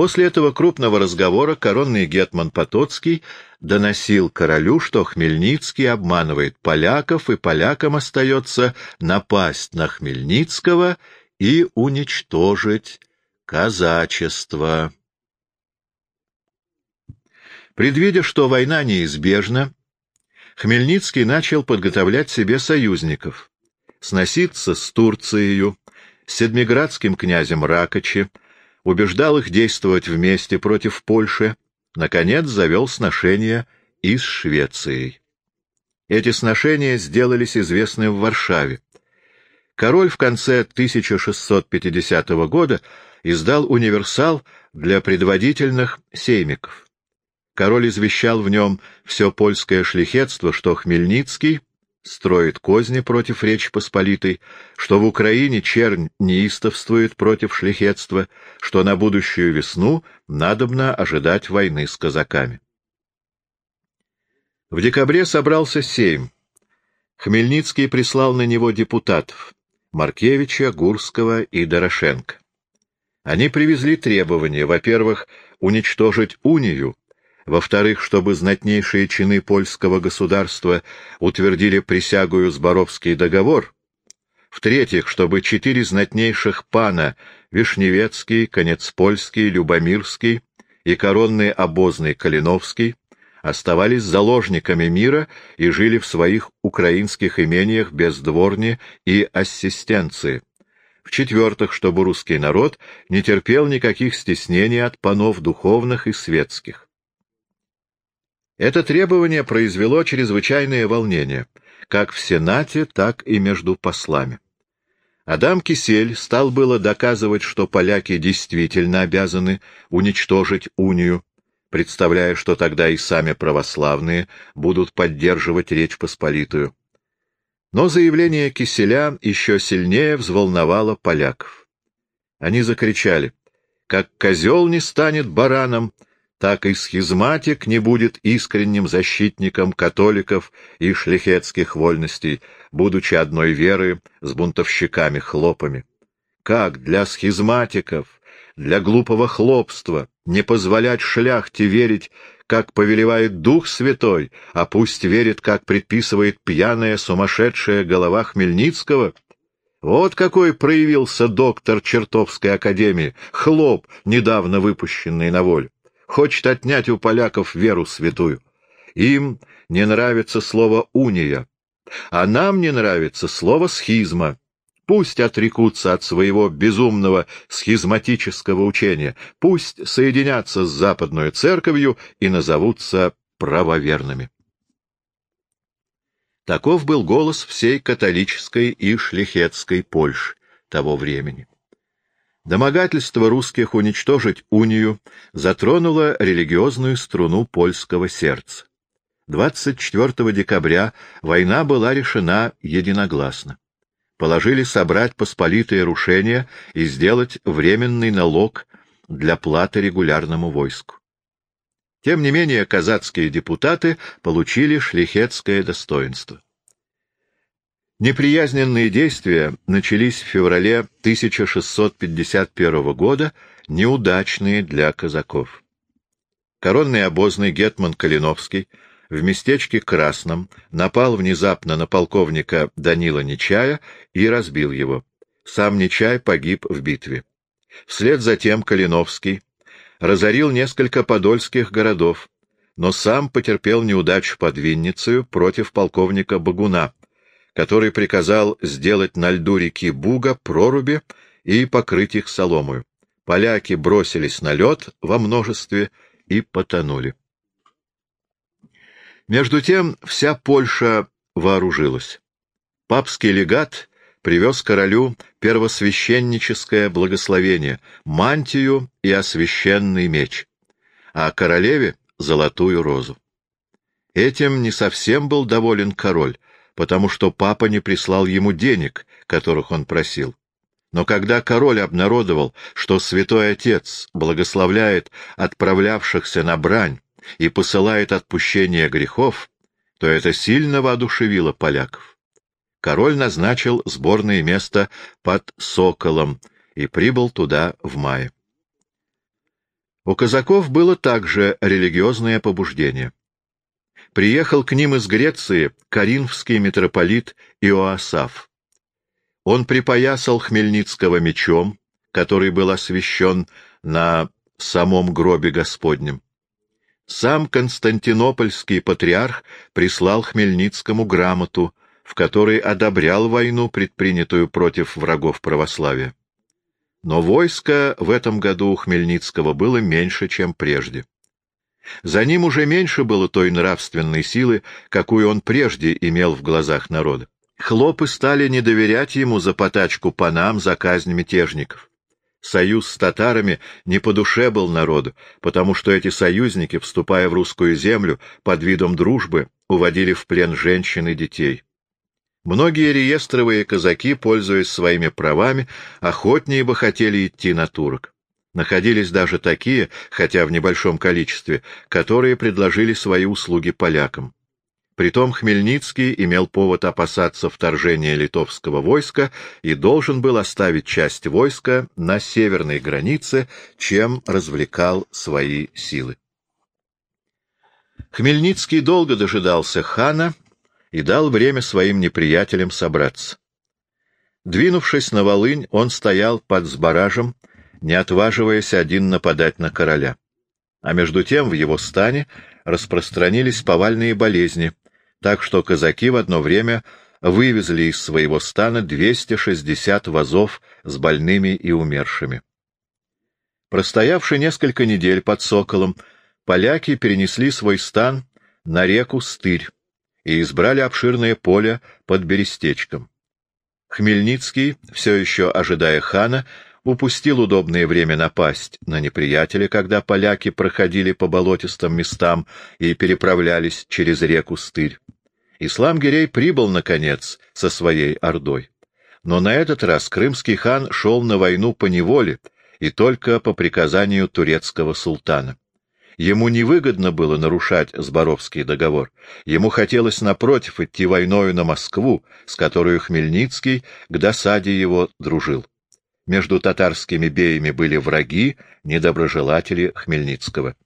После этого крупного разговора коронный гетман Потоцкий доносил королю, что Хмельницкий обманывает поляков, и полякам остается напасть на Хмельницкого и уничтожить казачество. Предвидя, что война неизбежна, Хмельницкий начал подготовлять себе союзников, сноситься с Турцией, с седмиградским князем Ракочи, убеждал их действовать вместе против Польши, наконец завел сношения и с Швецией. Эти сношения сделались известны в Варшаве. Король в конце 1650 года издал универсал для предводительных сеймиков. Король извещал в нем все польское шлихетство, что Хмельницкий строит козни против Речи Посполитой, что в Украине чернь неистовствует против шляхетства, что на будущую весну надобно ожидать войны с казаками. В декабре собрался сейм. Хмельницкий прислал на него депутатов — Маркевича, Гурского и Дорошенко. Они привезли требования, во-первых, уничтожить унию, во-вторых, чтобы знатнейшие чины польского государства утвердили присягую Зборовский договор, в-третьих, чтобы четыре знатнейших пана — Вишневецкий, Конецпольский, Любомирский и коронный обозный Калиновский — оставались заложниками мира и жили в своих украинских имениях без дворни и ассистенции. В-четвертых, чтобы русский народ не терпел никаких стеснений от панов духовных и светских. Это требование произвело чрезвычайное волнение, как в Сенате, так и между послами. Адам Кисель стал было доказывать, что поляки действительно обязаны уничтожить унию, представляя, что тогда и сами православные будут поддерживать Речь Посполитую. Но заявление Киселя еще сильнее взволновало поляков. Они закричали, «Как козел не станет бараном, так и схизматик не будет искренним защитником католиков и шляхетских вольностей, будучи одной веры с бунтовщиками-хлопами. Как для схизматиков, для глупого хлопства не позволять шляхте верить, как повелевает Дух Святой, а пусть верит, как предписывает пьяная сумасшедшая голова Хмельницкого? Вот какой проявился доктор Чертовской академии, хлоп, недавно выпущенный на волю хочет отнять у поляков веру святую. Им не нравится слово «уния», а нам не нравится слово «схизма». Пусть отрекутся от своего безумного схизматического учения, пусть соединятся с Западной Церковью и назовутся правоверными. Таков был голос всей католической и шляхетской Польши того времени. Домогательство русских уничтожить унию затронуло религиозную струну польского сердца. 24 декабря война была решена единогласно. Положили собрать посполитые рушения и сделать временный налог для платы регулярному войску. Тем не менее казацкие депутаты получили шлихетское достоинство. Неприязненные действия начались в феврале 1651 года, неудачные для казаков. Коронный обозный гетман Калиновский в местечке Красном напал внезапно на полковника Данила Нечая и разбил его. Сам Нечай погиб в битве. Вслед за тем Калиновский разорил несколько подольских городов, но сам потерпел неудачу под Винницею против полковника Багуна, который приказал сделать на льду реки Буга проруби и покрыть их соломою. Поляки бросились на лед во множестве и потонули. Между тем вся Польша вооружилась. Папский легат привез королю первосвященническое благословение, мантию и освященный меч, а королеве — золотую розу. Этим не совсем был доволен король, потому что папа не прислал ему денег, которых он просил. Но когда король обнародовал, что святой отец благословляет отправлявшихся на брань и посылает отпущение грехов, то это сильно воодушевило поляков. Король назначил сборное место под Соколом и прибыл туда в мае. У казаков было также религиозное побуждение. Приехал к ним из Греции коринфский митрополит Иоасаф. Он припоясал Хмельницкого мечом, который был освящен на самом гробе Господнем. Сам Константинопольский патриарх прислал Хмельницкому грамоту, в которой одобрял войну, предпринятую против врагов православия. Но войско в этом году у Хмельницкого было меньше, чем прежде. За ним уже меньше было той нравственной силы, какую он прежде имел в глазах народа. Хлопы стали не доверять ему за потачку панам за казнь мятежников. Союз с татарами не по душе был народу, потому что эти союзники, вступая в русскую землю под видом дружбы, уводили в плен женщин и детей. Многие реестровые казаки, пользуясь своими правами, охотнее бы хотели идти на турок. Находились даже такие, хотя в небольшом количестве, которые предложили свои услуги полякам. Притом Хмельницкий имел повод опасаться вторжения литовского войска и должен был оставить часть войска на северной границе, чем развлекал свои силы. Хмельницкий долго дожидался хана и дал время своим неприятелям собраться. Двинувшись на Волынь, он стоял под сбаражем, не отваживаясь один нападать на короля. А между тем в его стане распространились повальные болезни, так что казаки в одно время вывезли из своего стана 260 вазов с больными и умершими. Простоявши несколько недель под Соколом, поляки перенесли свой стан на реку Стырь и избрали обширное поле под Берестечком. Хмельницкий, все еще ожидая хана, упустил удобное время напасть на неприятеля, когда поляки проходили по болотистым местам и переправлялись через реку Стырь. Ислам Гирей прибыл, наконец, со своей ордой. Но на этот раз крымский хан шел на войну по неволе и только по приказанию турецкого султана. Ему невыгодно было нарушать Зборовский договор. Ему хотелось, напротив, идти войною на Москву, с которой Хмельницкий к досаде его дружил. Между татарскими беями были враги, недоброжелатели Хмельницкого.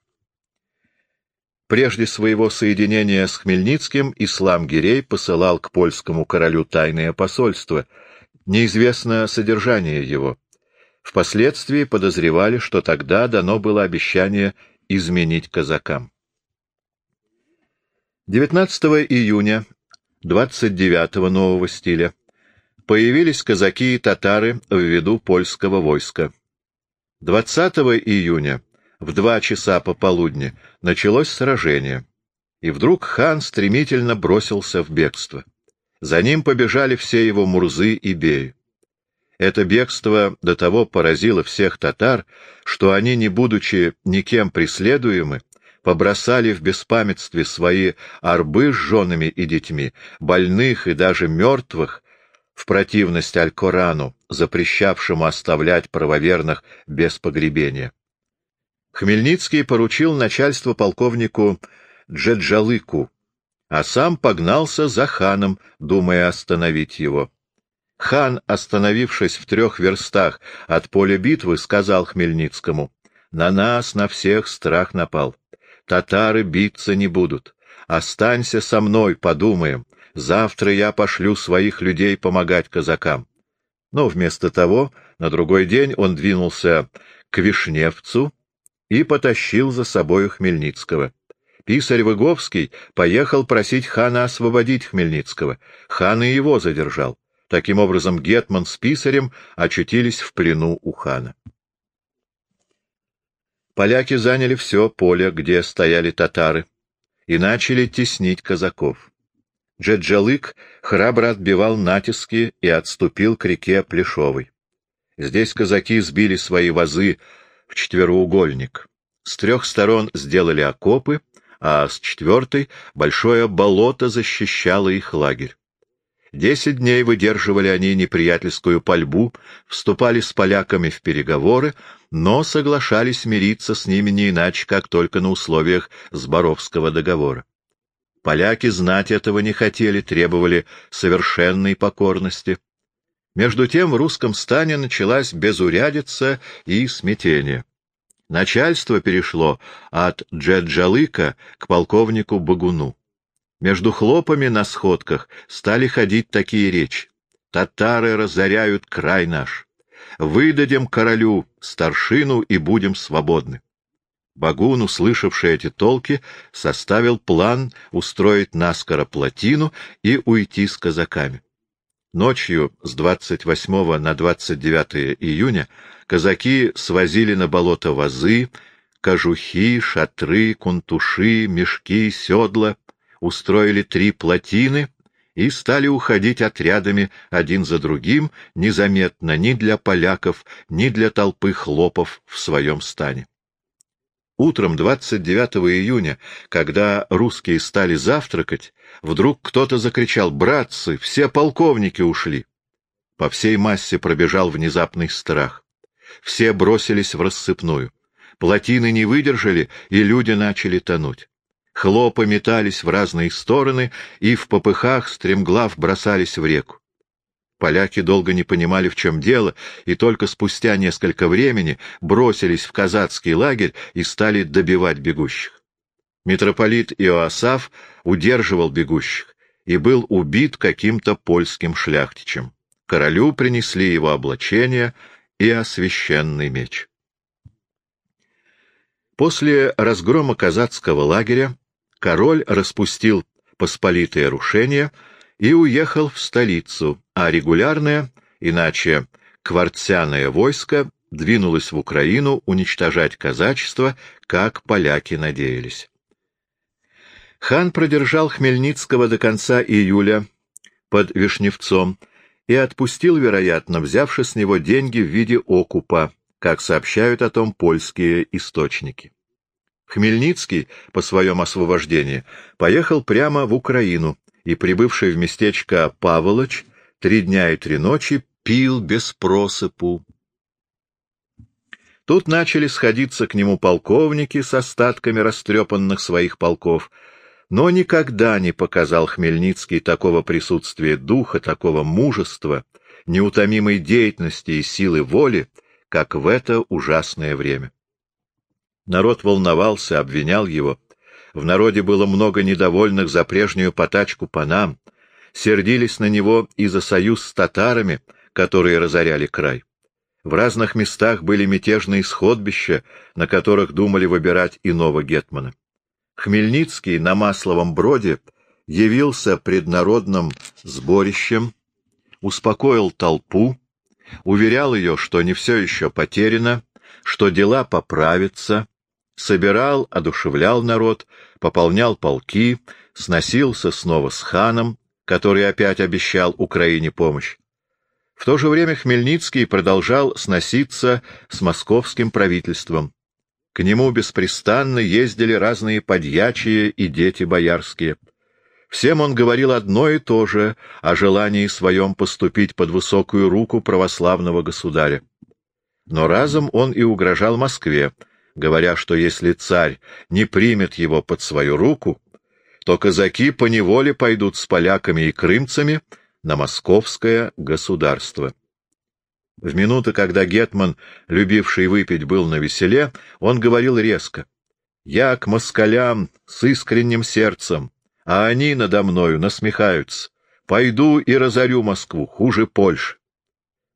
Прежде своего соединения с Хмельницким Ислам Гирей посылал к польскому королю тайное посольство. Неизвестно содержание его. Впоследствии подозревали, что тогда дано было обещание изменить казакам. 19 июня 29 нового стиля появились казаки и татары в виду польского войска. 20 июня в два часа пополудни началось сражение, и вдруг хан стремительно бросился в бегство. За ним побежали все его мурзы и беи. Это бегство до того поразило всех татар, что они, не будучи никем преследуемы, побросали в беспамятстве свои арбы с женами и детьми, больных и даже мертвых, в противность Аль-Корану, запрещавшему оставлять правоверных без погребения. Хмельницкий поручил начальство полковнику Джеджалыку, а сам погнался за ханом, думая остановить его. Хан, остановившись в трех верстах от поля битвы, сказал Хмельницкому, «На нас, на всех страх напал. Татары биться не будут. Останься со мной, подумаем. Завтра я пошлю своих людей помогать казакам. Но вместо того, на другой день он двинулся к Вишневцу и потащил за собою Хмельницкого. Писарь Выговский поехал просить хана освободить Хмельницкого. Хан и его задержал. Таким образом, Гетман с писарем очутились в плену у хана. Поляки заняли все поле, где стояли татары, и начали теснить казаков. Джеджалык храбро отбивал натиски и отступил к реке Плешовой. Здесь казаки сбили свои вазы в четвероугольник. С трех сторон сделали окопы, а с четвертой большое болото защищало их лагерь. Десять дней выдерживали они неприятельскую пальбу, вступали с поляками в переговоры, но соглашались мириться с ними не иначе, как только на условиях Зборовского договора. Поляки знать этого не хотели, требовали совершенной покорности. Между тем в русском стане началась безурядица и смятение. Начальство перешло от Джеджалыка к полковнику Багуну. Между хлопами на сходках стали ходить такие речи. «Татары разоряют край наш. Выдадим королю старшину и будем свободны». Багун, услышавший эти толки, составил план устроить наскоро плотину и уйти с казаками. Ночью с 28 на 29 июня казаки свозили на болото вазы, кожухи, шатры, кунтуши, мешки, седла, устроили три плотины и стали уходить отрядами один за другим, незаметно ни для поляков, ни для толпы хлопов в своем стане. Утром 29 июня, когда русские стали завтракать, вдруг кто-то закричал «Братцы, все полковники ушли!» По всей массе пробежал внезапный страх. Все бросились в рассыпную. Плотины не выдержали, и люди начали тонуть. Хлопы метались в разные стороны и в попыхах стремглав бросались в реку. Поляки долго не понимали, в чем дело, и только спустя несколько времени бросились в казацкий лагерь и стали добивать бегущих. Митрополит Иоасаф удерживал бегущих и был убит каким-то польским шляхтичем. Королю принесли его облачение и освященный меч. После разгрома казацкого лагеря король распустил посполитое рушение и уехал в столицу, а регулярное, иначе кварцяное войско двинулось в Украину уничтожать казачество, как поляки надеялись. Хан продержал Хмельницкого до конца июля под Вишневцом и отпустил, вероятно, взявши с него деньги в виде окупа, как сообщают о том польские источники. Хмельницкий по своем освобождении поехал прямо в Украину, и, прибывший в местечко Паволоч, три дня и три ночи пил без просыпу. Тут начали сходиться к нему полковники с остатками растрепанных своих полков, но никогда не показал Хмельницкий такого присутствия духа, такого мужества, неутомимой деятельности и силы воли, как в это ужасное время. Народ волновался, обвинял его. В народе было много недовольных за прежнюю потачку по сердились на него и за союз с татарами, которые разоряли край. В разных местах были мятежные сходбища, на которых думали выбирать иного гетмана. Хмельницкий на Масловом броде явился пред народным сборищем, успокоил толпу, уверял ее, что не все еще потеряно, что дела поправятся, собирал, одушевлял народ, пополнял полки, сносился снова с ханом, который опять обещал Украине помощь. В то же время Хмельницкий продолжал сноситься с московским правительством. К нему беспрестанно ездили разные подьячие и дети боярские. Всем он говорил одно и то же о желании своем поступить под высокую руку православного государя. Но разом он и угрожал Москве, говоря, что если царь не примет его под свою руку, то казаки поневоле пойдут с поляками и крымцами на московское государство. В минуты, когда Гетман, любивший выпить, был на веселе, он говорил резко. «Я к москалям с искренним сердцем, а они надо мною насмехаются. Пойду и разорю Москву, хуже Польши».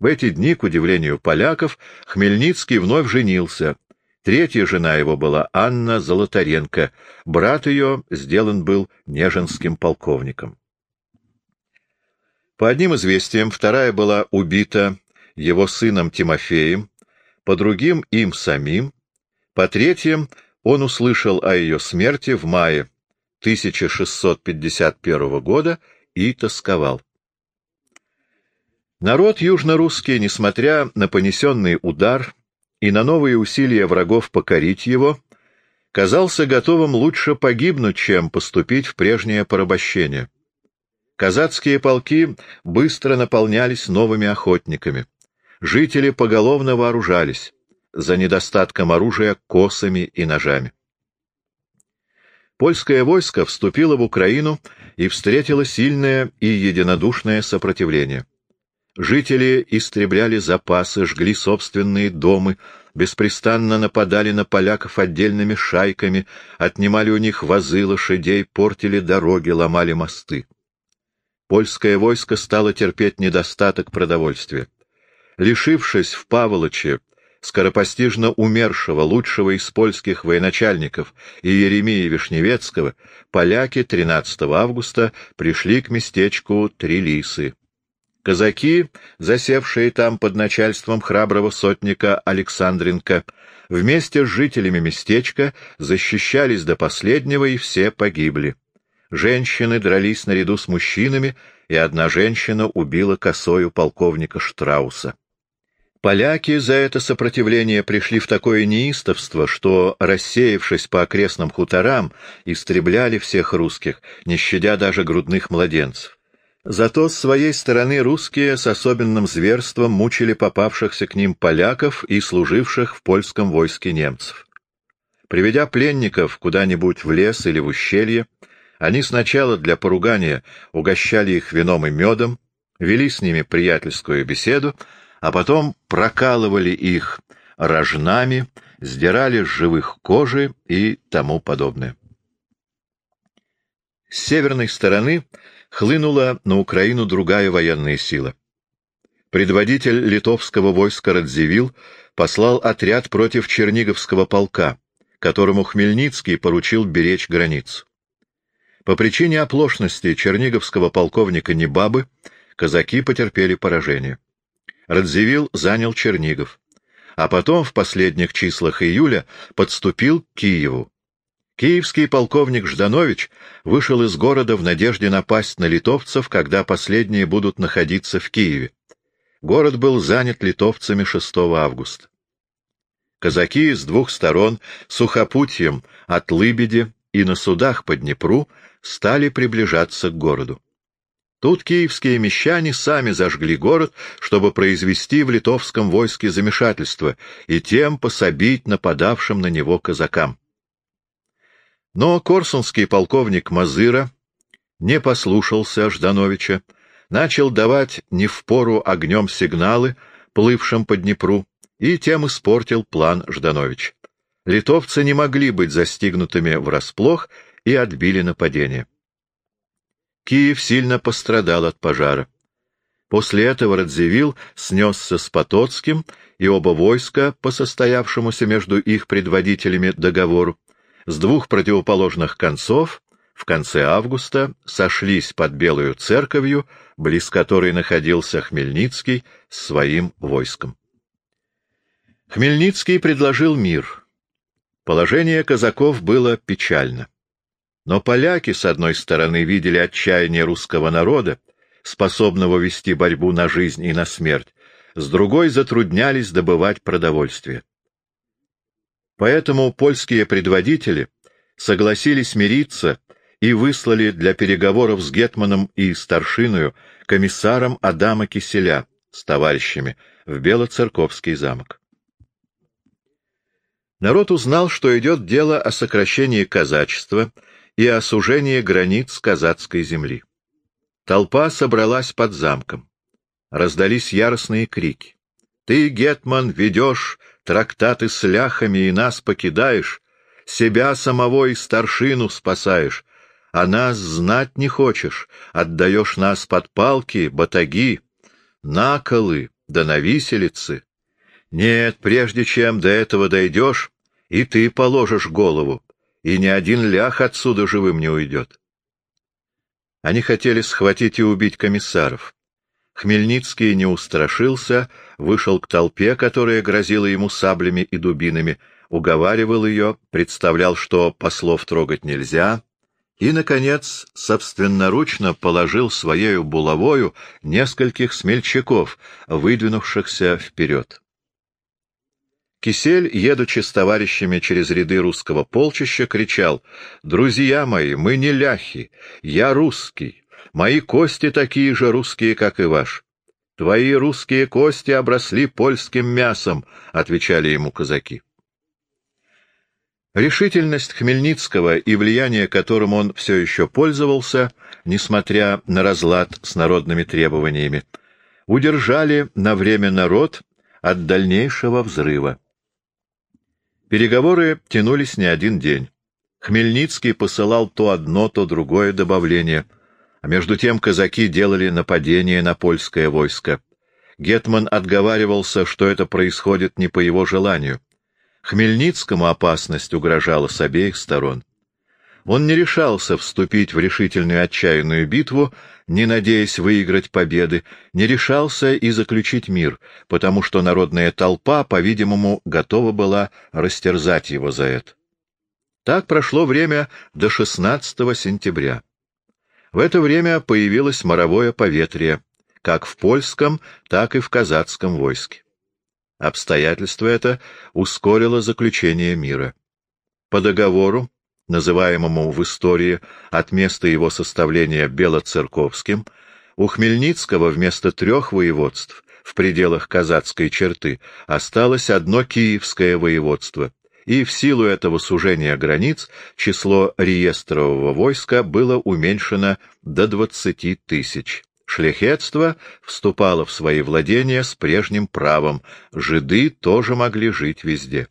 В эти дни, к удивлению поляков, Хмельницкий вновь женился, Третья жена его была Анна Золотаренко, брат ее сделан был неженским полковником. По одним известиям, вторая была убита его сыном Тимофеем, по другим — им самим, по третьим он услышал о ее смерти в мае 1651 года и тосковал. Народ южно-русский, несмотря на понесенный удар, и на новые усилия врагов покорить его, казался готовым лучше погибнуть, чем поступить в прежнее порабощение. Казацкие полки быстро наполнялись новыми охотниками. Жители поголовно вооружались, за недостатком оружия косами и ножами. Польское войско вступило в Украину и встретило сильное и единодушное сопротивление. Жители истребляли запасы, жгли собственные дома, беспрестанно нападали на поляков отдельными шайками, отнимали у них вазы лошадей, портили дороги, ломали мосты. Польское войско стало терпеть недостаток продовольствия. Лишившись в Паволоче скоропостижно умершего лучшего из польских военачальников и Еремии Вишневецкого, поляки 13 августа пришли к местечку Трилисы. Казаки, засевшие там под начальством храброго сотника Александренко, вместе с жителями местечка защищались до последнего, и все погибли. Женщины дрались наряду с мужчинами, и одна женщина убила косою полковника Штрауса. Поляки за это сопротивление пришли в такое неистовство, что, рассеявшись по окрестным хуторам, истребляли всех русских, не щадя даже грудных младенцев. Зато с своей стороны русские с особенным зверством мучили попавшихся к ним поляков и служивших в польском войске немцев. Приведя пленников куда-нибудь в лес или в ущелье, они сначала для поругания угощали их вином и медом, вели с ними приятельскую беседу, а потом прокалывали их рожнами, сдирали с живых кожи и тому подобное. С северной стороны хлынула на Украину другая военная сила. Предводитель литовского войска Радзивилл послал отряд против Черниговского полка, которому Хмельницкий поручил беречь границу. По причине оплошности черниговского полковника Небабы казаки потерпели поражение. Радзивилл занял Чернигов, а потом в последних числах июля подступил к Киеву. Киевский полковник Жданович вышел из города в надежде напасть на литовцев, когда последние будут находиться в Киеве. Город был занят литовцами 6 августа. Казаки с двух сторон, сухопутьем от Лыбеди и на судах по Днепру, стали приближаться к городу. Тут киевские мещане сами зажгли город, чтобы произвести в литовском войске замешательство и тем пособить нападавшим на него казакам. Но корсунский полковник Мазыра не послушался Ждановича, начал давать не в пору огнем сигналы, плывшим по Днепру, и тем испортил план Жданович. Литовцы не могли быть застигнутыми врасплох и отбили нападение. Киев сильно пострадал от пожара. После этого Радзивилл снесся с Потоцким, и оба войска, по состоявшемуся между их предводителями договору, с двух противоположных концов в конце августа сошлись под Белую церковью, близ которой находился Хмельницкий с своим войском. Хмельницкий предложил мир. Положение казаков было печально. Но поляки, с одной стороны, видели отчаяние русского народа, способного вести борьбу на жизнь и на смерть, с другой затруднялись добывать продовольствие. Поэтому польские предводители согласились мириться и выслали для переговоров с Гетманом и старшиною комиссаром Адама Киселя с товарищами в Белоцерковский замок. Народ узнал, что идет дело о сокращении казачества и осужение границ казацкой земли. Толпа собралась под замком. Раздались яростные крики. «Ты, Гетман, ведешь трактаты с ляхами и нас покидаешь, себя самого и старшину спасаешь, а нас знать не хочешь, отдаешь нас под палки, батаги, наколы да на виселицы. Нет, прежде чем до этого дойдешь, и ты положишь голову, и ни один лях отсюда живым не уйдет. Они хотели схватить и убить комиссаров. Хмельницкий не устрашился, вышел к толпе, которая грозила ему саблями и дубинами, уговаривал ее, представлял, что послов трогать нельзя, и, наконец, собственноручно положил своею булавою нескольких смельчаков, выдвинувшихся вперед. Кисель, едучи с товарищами через ряды русского полчища, кричал «Друзья мои, мы не ляхи, я русский, мои кости такие же русские, как и ваш». «Твои русские кости обросли польским мясом», — отвечали ему казаки. Решительность Хмельницкого и влияние, которым он все еще пользовался, несмотря на разлад с народными требованиями, удержали на время народ от дальнейшего взрыва. Переговоры тянулись не один день. Хмельницкий посылал то одно, то другое добавление, а между тем казаки делали нападение на польское войско. Гетман отговаривался, что это происходит не по его желанию. Хмельницкому опасность угрожала с обеих сторон. Он не решался вступить в решительную отчаянную битву, не надеясь выиграть победы, не решался и заключить мир, потому что народная толпа, по-видимому, готова была растерзать его за это. Так прошло время до 16 сентября. В это время появилось моровое поветрие, как в польском, так и в казацком войске. Обстоятельство это ускорило заключение мира. По договору, называемому в истории от места его составления Белоцерковским, у Хмельницкого вместо трех воеводств в пределах казацкой черты осталось одно киевское воеводство, и в силу этого сужения границ число реестрового войска было уменьшено до двадцати тысяч. Шляхетство вступало в свои владения с прежним правом, жиды тоже могли жить везде.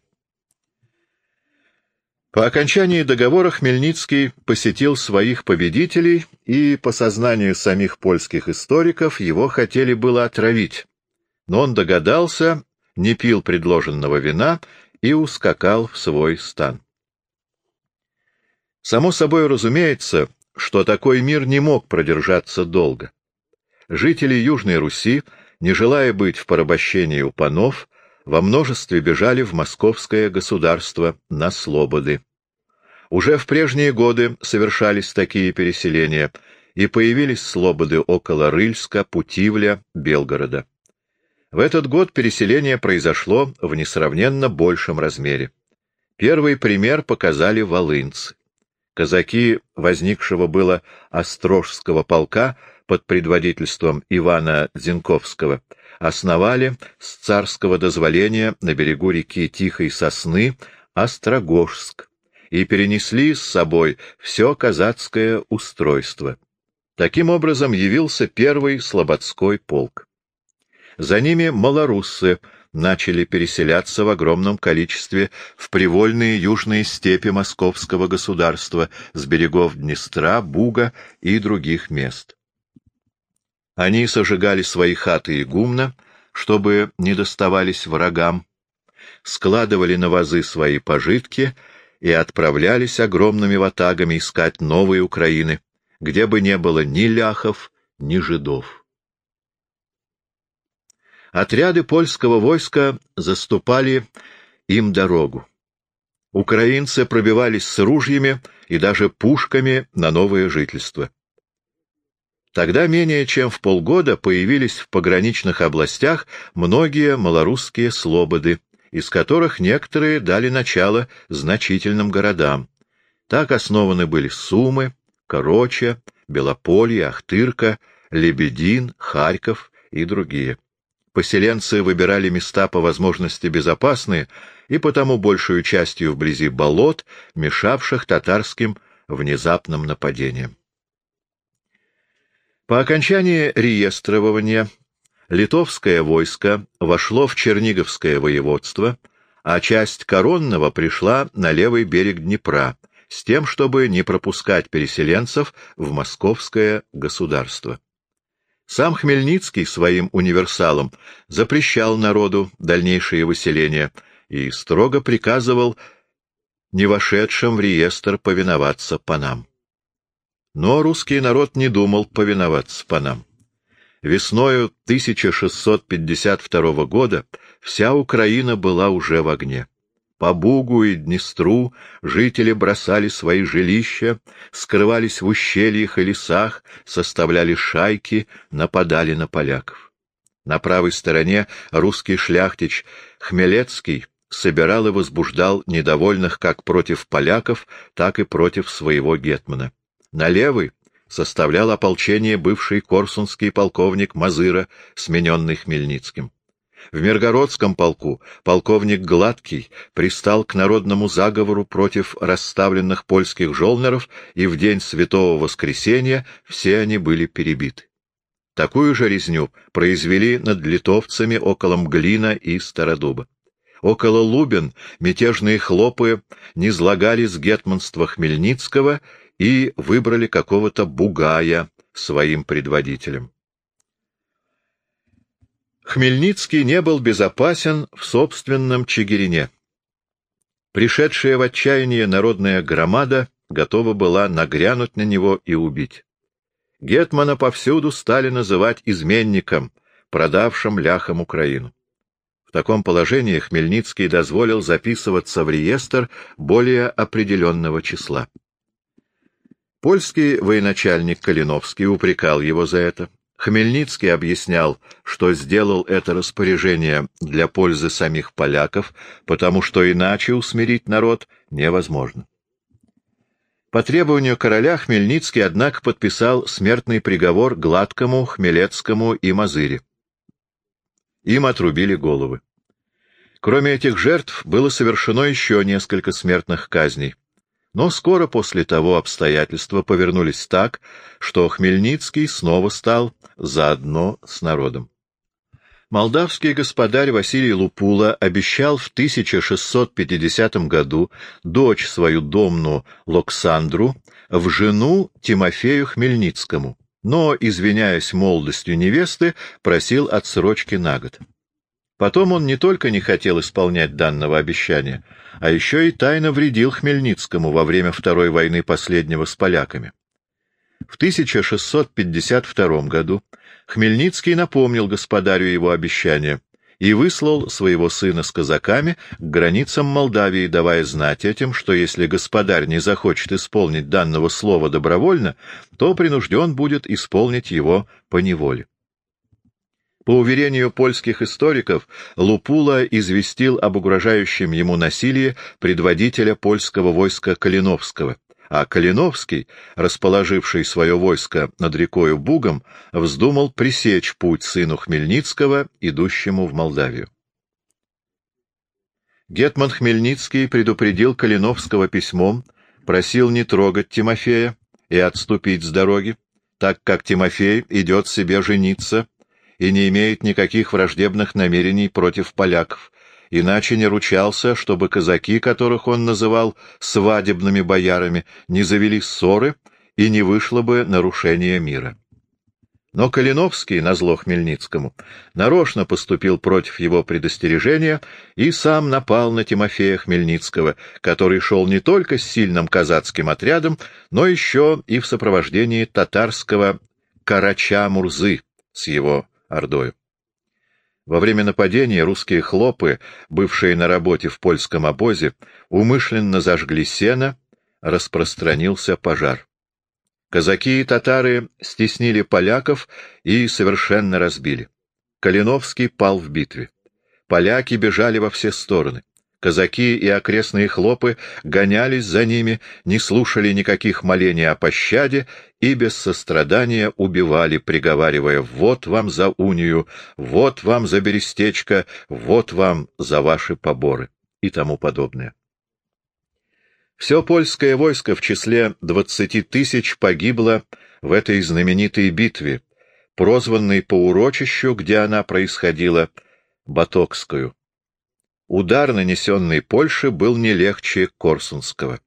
По окончании договора Хмельницкий посетил своих победителей, и, по сознанию самих польских историков, его хотели было отравить. Но он догадался, не пил предложенного вина и ускакал в свой стан. Само собой разумеется, что такой мир не мог продержаться долго. Жители Южной Руси, не желая быть в порабощении у панов, во множестве бежали в московское государство на слободы. Уже в прежние годы совершались такие переселения, и появились слободы около Рыльска, Путивля, Белгорода. В этот год переселение произошло в несравненно большем размере. Первый пример показали волынцы. Казаки возникшего было Острожского полка под предводительством Ивана Зинковского основали с царского дозволения на берегу реки Тихой Сосны Острогожск и перенесли с собой все казацкое устройство. Таким образом явился первый слободской полк. За ними малоруссы начали переселяться в огромном количестве в привольные южные степи московского государства с берегов Днестра, Буга и других мест. Они сожигали свои хаты и гумна, чтобы не доставались врагам, складывали на вазы свои пожитки и отправлялись огромными ватагами искать новые Украины, где бы не было ни ляхов, ни жидов. Отряды польского войска заступали им дорогу. Украинцы пробивались с ружьями и даже пушками на новое жительство. Тогда менее чем в полгода появились в пограничных областях многие малорусские слободы, из которых некоторые дали начало значительным городам. Так основаны были Сумы, Короча, Белополье, Ахтырка, Лебедин, Харьков и другие. Поселенцы выбирали места по возможности безопасные и потому большую частью вблизи болот, мешавших татарским внезапным нападениям. По окончании реестрования литовское войско вошло в Черниговское воеводство, а часть Коронного пришла на левый берег Днепра с тем, чтобы не пропускать переселенцев в московское государство. Сам Хмельницкий своим универсалом запрещал народу дальнейшее выселение и строго приказывал не вошедшим в реестр повиноваться панам. Но русский народ не думал повиноваться панам. Весною 1652 года вся Украина была уже в огне. По Бугу и Днестру жители бросали свои жилища, скрывались в ущельях и лесах, составляли шайки, нападали на поляков. На правой стороне русский шляхтич Хмелецкий собирал и возбуждал недовольных как против поляков, так и против своего гетмана. На левый составлял ополчение бывший корсунский полковник Мазыра, смененный Хмельницким. В Миргородском полку полковник Гладкий пристал к народному заговору против расставленных польских жолнеров, и в день Святого Воскресения все они были перебиты. Такую же резню произвели над литовцами около Мглина и Стародуба. Около Лубен мятежные хлопы низлагали с гетманства Хмельницкого и выбрали какого-то Бугая своим предводителем. Хмельницкий не был безопасен в собственном Чигирине. Пришедшая в отчаяние народная громада готова была нагрянуть на него и убить. Гетмана повсюду стали называть изменником, продавшим ляхам Украину. В таком положении Хмельницкий дозволил записываться в реестр более определенного числа. Польский военачальник Калиновский упрекал его за это. Хмельницкий объяснял, что сделал это распоряжение для пользы самих поляков, потому что иначе усмирить народ невозможно. По требованию короля Хмельницкий, однако, подписал смертный приговор Гладкому, Хмелецкому и Мазыре. Им отрубили головы. Кроме этих жертв было совершено еще несколько смертных казней. Но скоро после того обстоятельства повернулись так, что Хмельницкий снова стал заодно с народом. Молдавский господарь Василий Лупула обещал в 1650 году дочь свою домну Локсандру в жену Тимофею Хмельницкому, но, извиняясь молодостью невесты, просил отсрочки на год. Потом он не только не хотел исполнять данного обещания, а еще и тайно вредил Хмельницкому во время Второй войны последнего с поляками. В 1652 году Хмельницкий напомнил господарю его обещание и выслал своего сына с казаками к границам Молдавии, давая знать этим, что если господарь не захочет исполнить данного слова добровольно, то принужден будет исполнить его по неволе. По уверению польских историков, Лупула известил об угрожающем ему насилии предводителя польского войска Калиновского, а Калиновский, расположивший свое войско над рекою Бугом, вздумал пресечь путь сыну Хмельницкого, идущему в Молдавию. Гетман Хмельницкий предупредил Калиновского письмом, просил не трогать Тимофея и отступить с дороги, так как Тимофей идет себе жениться и не имеет никаких враждебных намерений против поляков, иначе не ручался, чтобы казаки, которых он называл свадебными боярами, не завели ссоры и не вышло бы нарушение мира. Но Калиновский, назло Хмельницкому, нарочно поступил против его предостережения и сам напал на Тимофея Хмельницкого, который шел не только с сильным казацким отрядом, но еще и в сопровождении татарского Карача Мурзы с его ордою. Во время нападения русские хлопы, бывшие на работе в польском обозе, умышленно зажгли сено, распространился пожар. Казаки и татары стеснили поляков и совершенно разбили. Калиновский пал в битве. Поляки бежали во все стороны. Казаки и окрестные хлопы гонялись за ними, не слушали никаких молений о пощаде и без сострадания убивали, приговаривая «Вот вам за унию, вот вам за берестечко, вот вам за ваши поборы» и тому подобное. Все польское войско в числе двадцати тысяч погибло в этой знаменитой битве, прозванной по урочищу, где она происходила, Батокскую. Удар, нанесенный Польше, был не легче Корсунского.